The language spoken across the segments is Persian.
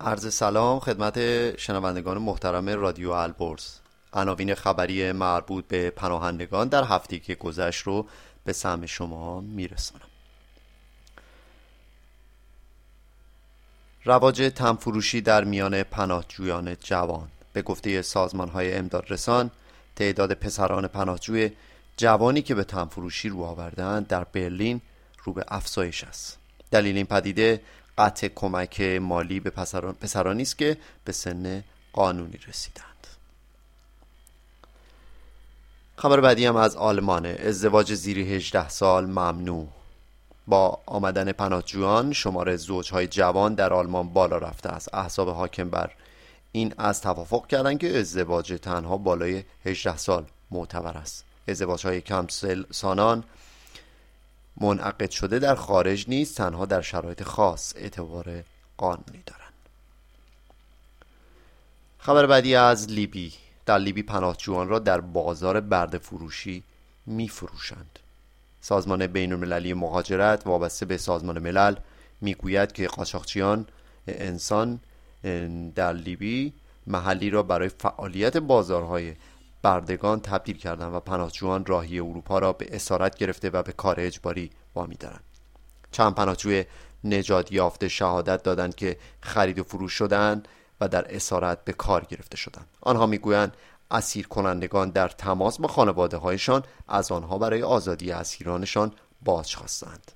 عرض سلام خدمت شنوندگان محترم رادیو البرز. عناوین خبری مربوط به پناهندگان در هفته که گذشت رو به سهم شما میرسانم. رواج تنفروشی در میان پناهجویان جوان. به گفته سازمان های امداد رسان تعداد پسران پناهجوی جوانی که به تنفروشی رو آوردن در برلین رو به افزایش است. دلیل این پدیده قطع کمک مالی به پسرانی است که به سن قانونی رسیدند. خبر بعدی هم از آلمان ازدواج زیر 18 سال ممنوع. با آمدن پناهجویان شمار زوجهای جوان در آلمان بالا رفته است. احزاب حاکم بر این از توافق کردند که ازدواج تنها بالای 18 سال معتبر است. ازدواج های سانان منعقد شده در خارج نیست تنها در شرایط خاص اعتبار قانونی دارند خبر بعدی از لیبی. در لیبی پناهجویان را در بازار برد فروشی می فروشند سازمان بین المللی مهاجرت وابسته به سازمان ملل می‌گوید که قاچاقچیان انسان در لیبی محلی را برای فعالیت بازارهای بردگان تبدیل کردند و پناهجویان راهی اروپا را به اسارت گرفته و به کار اجباری وامی دارند چند پناهجوی نجات یافته شهادت دادند که خرید و فروش شدند و در اسارت به کار گرفته شدند. آنها می‌گویند اسیر کنندگان در تماس با خانواده هایشان از آنها برای آزادی اسیرانشان باز خواستند.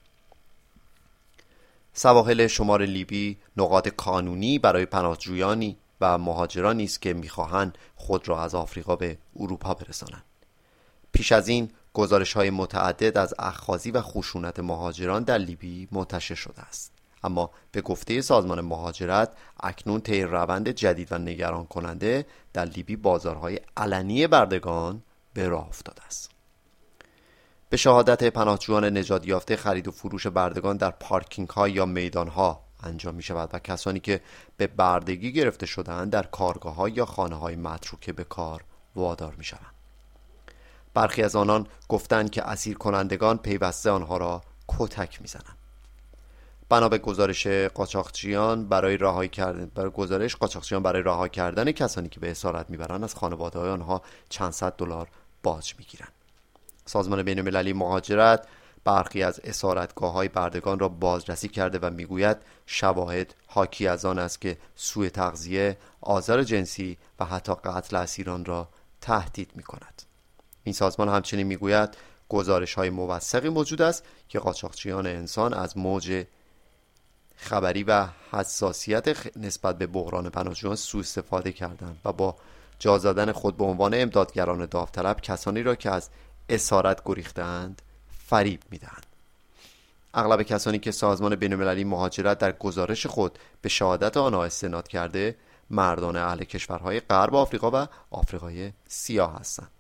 سواحل شمار لیبی نقاط کانونی برای پناهجویانی و مهاجرانی است که می‌خواهند خود را از آفریقا به اروپا برسانند. پیش از این گزارش های متعدد از اخخازی و خشونت مهاجران در لیبی منتشر شده است. اما به گفته سازمان مهاجرت اکنون طی روند جدید و نگران کننده در لیبی بازارهای علنی بردگان به راه افتاده است. به شهادت پناهجویان نجات یافته خرید و فروش بردگان در پارکینگ ها یا میدان ها انجام می شود و کسانی که به بردگی گرفته شدهاند در کارگاه ها یا خانه های متروکه به کار وادار می شوند برخی از آنان گفتند که اسیر کنندگان پیوسته آنها را کتک می‌زنند. بنا به گزارش قاچاقچیان برای رهایی کردن برای گزارش قاچاقچیان برای رها کردن کسانی که به اسارت می‌برند از خانواده های آنها چند صد دلار باج می‌گیرند. سازمان بین المللی مهاجرت برخی از اسارتگاه های بردگان را بازرسی کرده و می‌گوید شواهد حاکی از آن است که سوء تغذیه، آزار جنسی و حتی قتل اسیران را تهدید می کند. این سازمان همچنین می‌گوید گزارش های موثقی موجود است که قاچاقچیان انسان از موج خبری و حساسیت نسبت به بحران پناهجویان سوء استفاده کردند و با جا خود به عنوان امدادگران داوطلب کسانی را که از اسارت گریختند فریب می‌دهند. اغلب کسانی که سازمان بینالمللی مهاجرت در گزارش خود به شهادت آنها استناد کرده مردان اهل کشورهای غرب آفریقا و آفریقای سیاه هستند.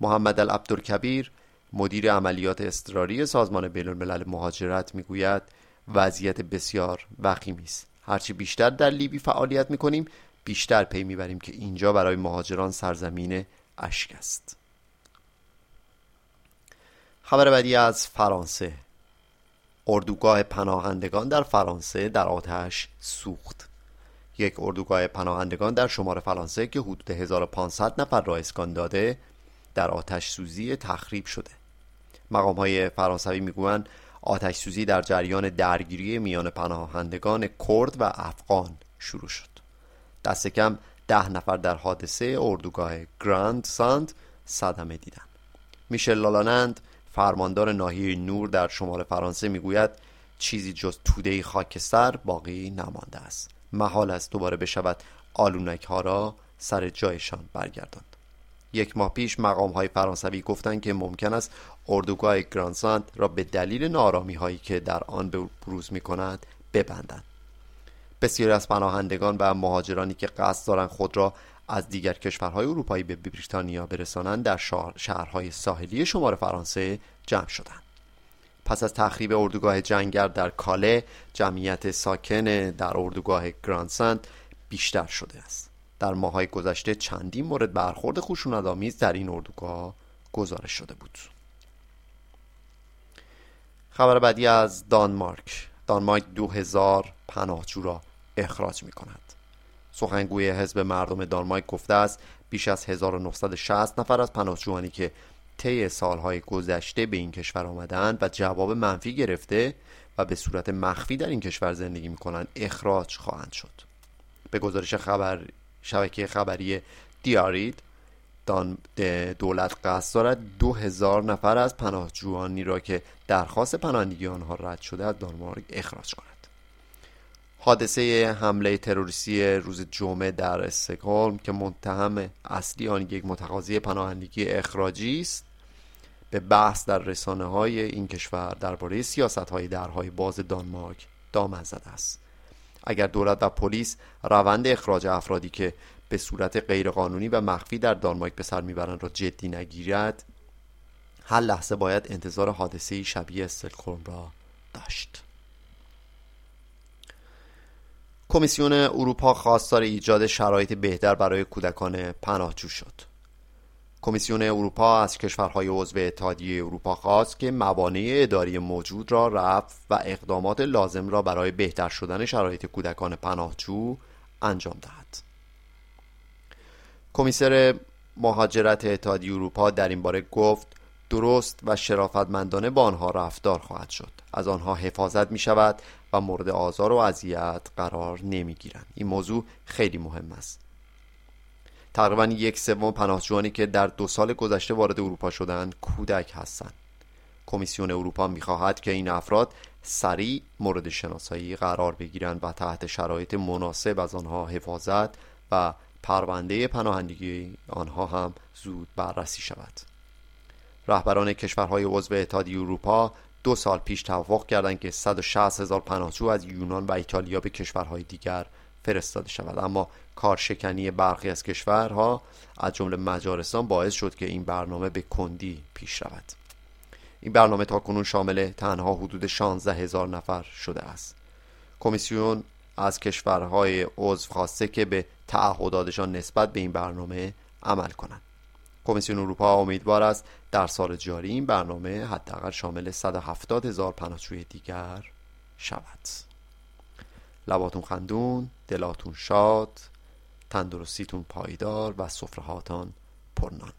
محمد العبدالکبیر مدیر عملیات اضطراری سازمان بین الملل مهاجرت می‌گوید وضعیت بسیار وخیمی است. هرچی بیشتر در لیبی فعالیت می‌کنیم بیشتر پی می‌بریم که اینجا برای مهاجران سرزمین اشک است. خبر بعدی از فرانسه. اردوگاه پناهندگان در فرانسه در آتش سوخت. یک اردوگاه پناهندگان در شمال فرانسه که حدود 1500 نفر را اسکان داده در آتش سوزی تخریب شده. مقام های فرانسوی می‌گویند آتش سوزی در جریان درگیری میان پناهندگان کرد و افغان شروع شد. دست کم ده نفر در حادثه اردوگاه گراند سانت صدمه دیدند. میشل لالانند فرماندار ناحیه نور در شمال فرانسه می‌گوید چیزی جز توده خاکستر باقی نمانده است. محال است دوباره بشود آلونک ها را سر جایشان برگرداند. یک ماه پیش مقام های فرانسوی گفتند که ممکن است اردوگاه گراند سانت را به دلیل نارامی هایی که در آن بروز می کند ببندند. بسیاری از پناهندگان و مهاجرانی که قصد دارند خود را از دیگر کشورهای اروپایی به بریتانیا برسانند در شهرهای ساحلی شمال فرانسه جمع شدند. پس از تخریب اردوگاه جنگر در کاله جمعیت ساکن در اردوگاه گرانسند بیشتر شده است. در ماهای گذشته چندین مورد برخورد خشونت‌آمیز در این اردوگاه گزارش شده بود. خبر بعدی از دانمارک. دانمارک دو هزار پناهجو را اخراج می کند سخنگوی حزب مردم دانمارک گفته است بیش از 1960 نفر از پناهجویانی که طی سالهای گذشته به این کشور آمدند و جواب منفی گرفته و به صورت مخفی در این کشور زندگی می کنند اخراج خواهند شد. به گزارش خبر شبکه خبری دیارید دولت قصد دارد دو هزار نفر از پناهجویانی را که درخواست پناهندگی آنها رد شده از دانمارک اخراج کند. حادثه حمله تروریستی روز جمعه در استکهلم که متهم اصلی آن یک متقاضی پناهندگی اخراجی است به بحث در رسانه های این کشور درباره سیاست های درهای باز دانمارک دامن زده است. اگر دولت و پلیس روند اخراج افرادی که به صورت غیرقانونی و مخفی در دانمارک به سر می‌برند را جدی نگیرد هر لحظه باید انتظار حادثه شبیه استکهلم را داشت. کمیسیون اروپا خواستار ایجاد شرایط بهتر برای کودکان پناهجو شد. کمیسیون اروپا از کشورهای عضو اتحادیه اروپا خواست که موانع اداری موجود را رفع و اقدامات لازم را برای بهتر شدن شرایط کودکان پناهجو انجام دهد. کمیسر مهاجرت اتحادیه اروپا در این باره گفت درست و شرافتمندانه با آنها رفتار خواهد شد. از آنها حفاظت می شود و مورد آزار و اذیت قرار نمی گیرند این موضوع خیلی مهم است. تقریبا یک سوم پناهجویانی که در دو سال گذشته وارد اروپا شدند کودک هستند. کمیسیون اروپا می‌خواهد که این افراد سریع مورد شناسایی قرار بگیرند و تحت شرایط مناسب از آنها حفاظت و پرونده پناهندگی آنها هم زود بررسی شود. رهبران کشورهای عضو اتحادیه اروپا دو سال پیش توافق کردند که 160 هزار پناهجو از یونان و ایتالیا به کشورهای دیگر فرستاده شود. اما کارشکنی برخی از کشورها از جمله مجارستان باعث شد که این برنامه به کندی پیش رود. این برنامه تا کنون شامل تنها حدود 16 هزار نفر شده است. کمیسیون از کشورهای عضو خواسته که به تعهداتشان نسبت به این برنامه عمل کنند. کمیسیون اروپا امیدوار است در سال جاری این برنامه حداقل شامل 170 هزار پناهجوی دیگر شود. لباتون خندون دلاتون شاد تندرستیتون پایدار و سفرهاتان پرنان.